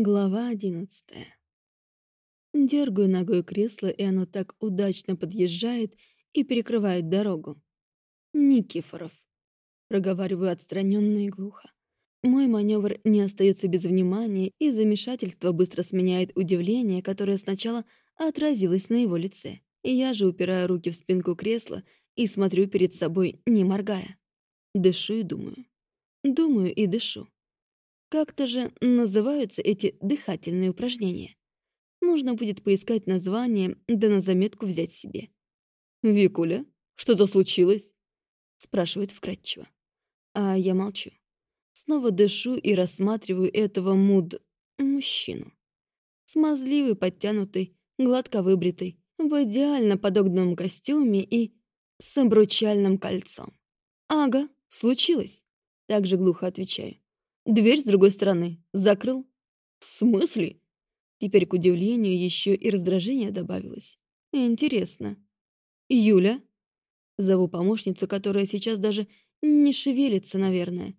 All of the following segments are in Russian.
Глава одиннадцатая. Дергаю ногой кресло, и оно так удачно подъезжает и перекрывает дорогу. Никифоров. Проговариваю отстраненно и глухо. Мой маневр не остается без внимания, и замешательство быстро сменяет удивление, которое сначала отразилось на его лице. Я же упираю руки в спинку кресла и смотрю перед собой, не моргая. Дышу и думаю. Думаю и дышу. Как-то же называются эти дыхательные упражнения. Нужно будет поискать название, да на заметку взять себе. «Викуля, что-то случилось?» спрашивает вкратчиво. А я молчу. Снова дышу и рассматриваю этого муд... мужчину. Смазливый, подтянутый, гладко выбритый, в идеально подогнанном костюме и с обручальным кольцом. «Ага, случилось», — также глухо отвечаю. Дверь с другой стороны. Закрыл. В смысле? Теперь, к удивлению, еще и раздражение добавилось. Интересно. Юля? Зову помощницу, которая сейчас даже не шевелится, наверное.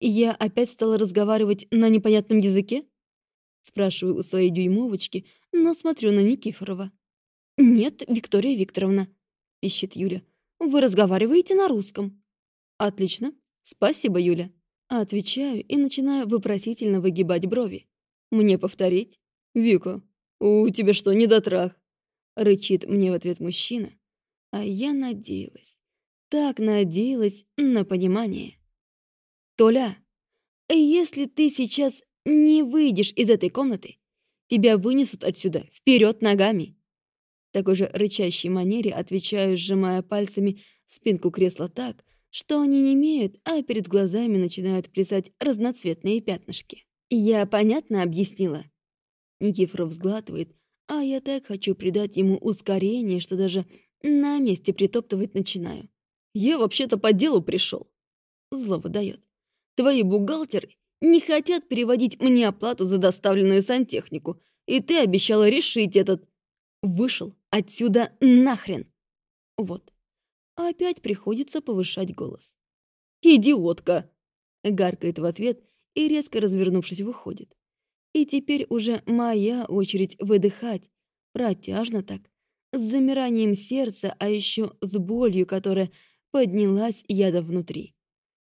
Я опять стала разговаривать на непонятном языке? Спрашиваю у своей дюймовочки, но смотрю на Никифорова. «Нет, Виктория Викторовна», — ищет Юля. «Вы разговариваете на русском». «Отлично. Спасибо, Юля». Отвечаю и начинаю вопросительно выгибать брови. «Мне повторить?» «Вика, у тебя что, недотрах?» Рычит мне в ответ мужчина. А я надеялась, так надеялась на понимание. «Толя, если ты сейчас не выйдешь из этой комнаты, тебя вынесут отсюда вперед ногами!» В такой же рычащей манере отвечаю, сжимая пальцами спинку кресла так, что они не имеют, а перед глазами начинают плясать разноцветные пятнышки. «Я понятно объяснила?» Никифоров взглатывает, а я так хочу придать ему ускорение, что даже на месте притоптывать начинаю. «Я вообще-то по делу пришел!» Зло выдает. «Твои бухгалтеры не хотят переводить мне оплату за доставленную сантехнику, и ты обещала решить этот...» «Вышел отсюда нахрен!» Вот. Опять приходится повышать голос. «Идиотка!» — гаркает в ответ и, резко развернувшись, выходит. И теперь уже моя очередь выдыхать, протяжно так, с замиранием сердца, а еще с болью, которая поднялась яда внутри.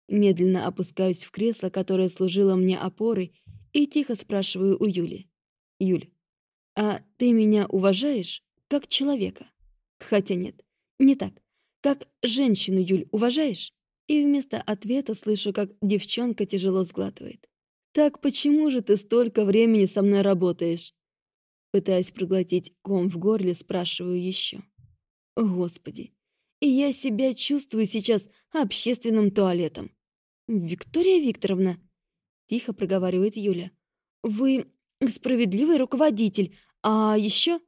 Медленно опускаюсь в кресло, которое служило мне опорой, и тихо спрашиваю у Юли. «Юль, а ты меня уважаешь как человека?» Хотя нет, не так. Как женщину, Юль, уважаешь? И вместо ответа слышу, как девчонка тяжело сглатывает. Так почему же ты столько времени со мной работаешь? Пытаясь проглотить ком в горле, спрашиваю еще. Господи, и я себя чувствую сейчас общественным туалетом. Виктория Викторовна, тихо проговаривает Юля. Вы справедливый руководитель, а еще...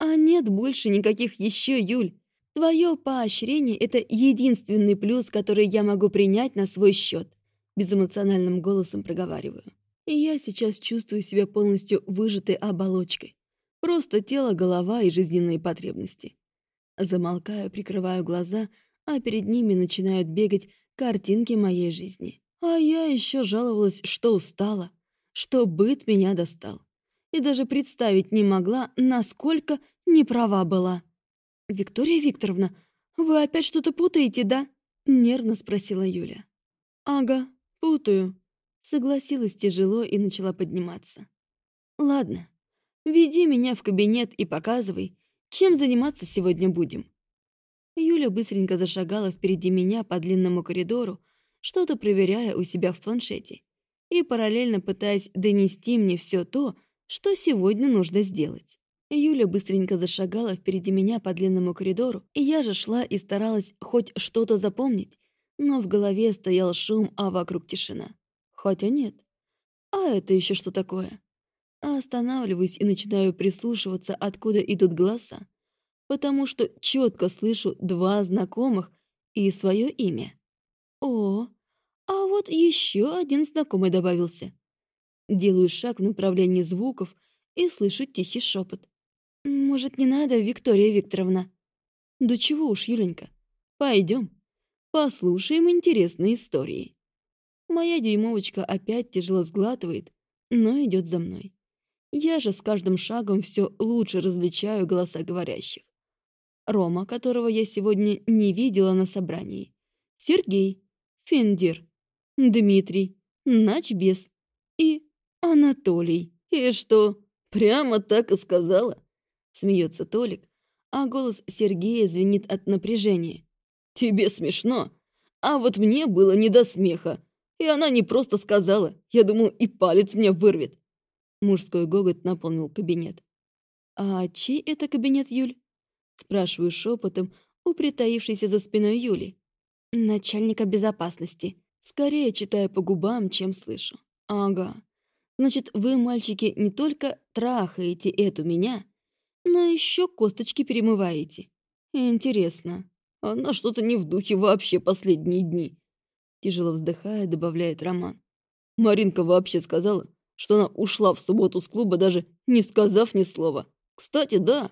А нет больше никаких еще, Юль. Твое поощрение — это единственный плюс, который я могу принять на свой счет. Безэмоциональным голосом проговариваю. И я сейчас чувствую себя полностью выжатой оболочкой. Просто тело, голова и жизненные потребности. Замолкаю, прикрываю глаза, а перед ними начинают бегать картинки моей жизни. А я еще жаловалась, что устала, что быт меня достал. И даже представить не могла, насколько неправа была. «Виктория Викторовна, вы опять что-то путаете, да?» — нервно спросила Юля. «Ага, путаю», — согласилась тяжело и начала подниматься. «Ладно, веди меня в кабинет и показывай, чем заниматься сегодня будем». Юля быстренько зашагала впереди меня по длинному коридору, что-то проверяя у себя в планшете и параллельно пытаясь донести мне все то, что сегодня нужно сделать. Юля быстренько зашагала впереди меня по длинному коридору, и я же шла и старалась хоть что-то запомнить, но в голове стоял шум, а вокруг тишина. Хотя нет. А это еще что такое? Останавливаюсь и начинаю прислушиваться, откуда идут голоса, потому что четко слышу два знакомых и свое имя. О, а вот еще один знакомый добавился. Делаю шаг в направлении звуков и слышу тихий шепот. «Может, не надо, Виктория Викторовна?» «Да чего уж, Юленька. Пойдем. Послушаем интересные истории». Моя дюймовочка опять тяжело сглатывает, но идет за мной. Я же с каждым шагом все лучше различаю голоса говорящих. Рома, которого я сегодня не видела на собрании. Сергей, Фендир, Дмитрий, Начбес и Анатолий. И что, прямо так и сказала? Смеется Толик, а голос Сергея звенит от напряжения. Тебе смешно, а вот мне было не до смеха. И она не просто сказала, я думал, и палец мне вырвет. Мужской гогот наполнил кабинет. «А чей это кабинет, Юль?» Спрашиваю шепотом у притаившейся за спиной Юли. «Начальника безопасности». Скорее читаю по губам, чем слышу. «Ага. Значит, вы, мальчики, не только трахаете эту меня, но еще косточки перемываете. Интересно. Она что-то не в духе вообще последние дни». Тяжело вздыхая, добавляет Роман. Маринка вообще сказала, что она ушла в субботу с клуба, даже не сказав ни слова. Кстати, да,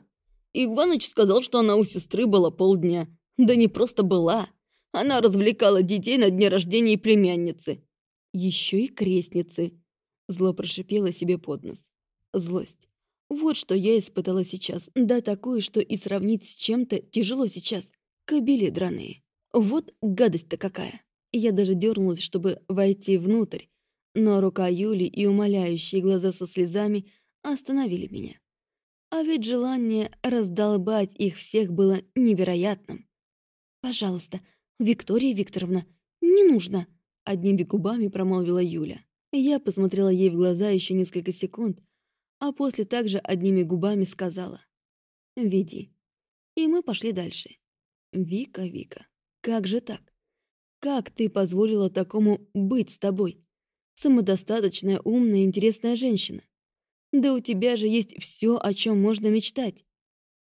Иваныч сказал, что она у сестры была полдня. Да не просто была. Она развлекала детей на дне рождения племянницы. Еще и крестницы. Зло прошипело себе под нос. Злость. Вот что я испытала сейчас. Да такое, что и сравнить с чем-то тяжело сейчас. Кобели драные. Вот гадость-то какая. Я даже дернулась, чтобы войти внутрь. Но рука Юли и умоляющие глаза со слезами остановили меня. А ведь желание раздолбать их всех было невероятным. «Пожалуйста, Виктория Викторовна, не нужно!» Одними губами промолвила Юля. Я посмотрела ей в глаза еще несколько секунд, а после также одними губами сказала «Веди». И мы пошли дальше. «Вика, Вика, как же так? Как ты позволила такому быть с тобой? Самодостаточная, умная, интересная женщина. Да у тебя же есть все, о чем можно мечтать.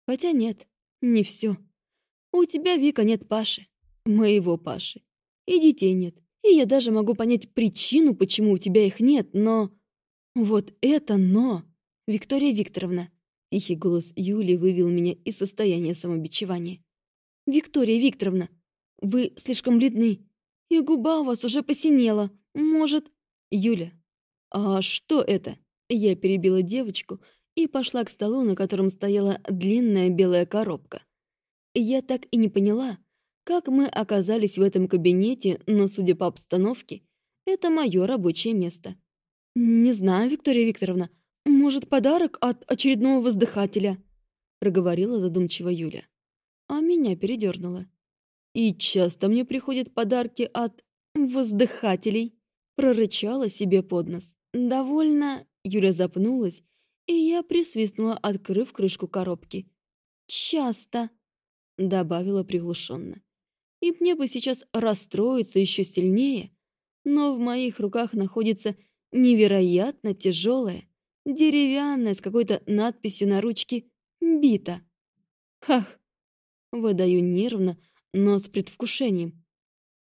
Хотя нет, не все. У тебя, Вика, нет Паши. Моего Паши. И детей нет. И я даже могу понять причину, почему у тебя их нет, но... Вот это «но». Виктория Викторовна. Тихий голос Юли вывел меня из состояния самобичевания. «Виктория Викторовна, вы слишком бледны, и губа у вас уже посинела. Может...» «Юля, а что это?» Я перебила девочку и пошла к столу, на котором стояла длинная белая коробка. Я так и не поняла, как мы оказались в этом кабинете, но, судя по обстановке, это мое рабочее место. «Не знаю, Виктория Викторовна, может, подарок от очередного воздыхателя?» проговорила задумчиво Юля. А меня передернуло. «И часто мне приходят подарки от воздыхателей?» прорычала себе под нос. «Довольно Юля запнулась, и я присвистнула, открыв крышку коробки. «Часто», — добавила приглушенно. «И мне бы сейчас расстроиться еще сильнее, но в моих руках находится невероятно тяжелая, деревянная с какой-то надписью на ручке «Бита». Хах! Выдаю нервно, но с предвкушением.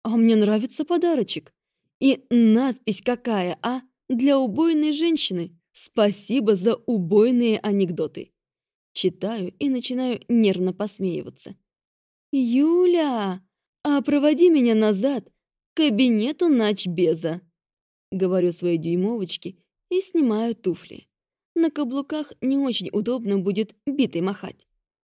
А мне нравится подарочек. И надпись какая, а? Для убойной женщины. Спасибо за убойные анекдоты. Читаю и начинаю нервно посмеиваться. «Юля, а проводи меня назад к кабинету начбеза!» Говорю своей дюймовочке и снимаю туфли. На каблуках не очень удобно будет битой махать.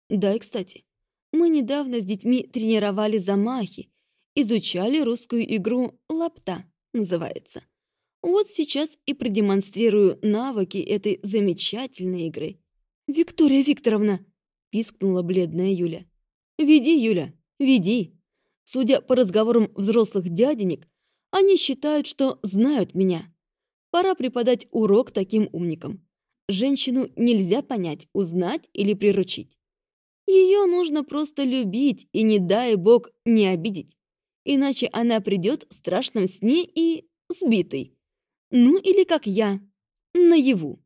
Да и кстати, мы недавно с детьми тренировали замахи, изучали русскую игру «Лапта» называется. Вот сейчас и продемонстрирую навыки этой замечательной игры. «Виктория Викторовна!» – пискнула бледная Юля. «Веди, Юля, веди!» Судя по разговорам взрослых дяденек, они считают, что знают меня. Пора преподать урок таким умникам. Женщину нельзя понять, узнать или приручить. Ее нужно просто любить и, не дай бог, не обидеть. Иначе она придет в страшном сне и сбитой. Ну или как я, наяву.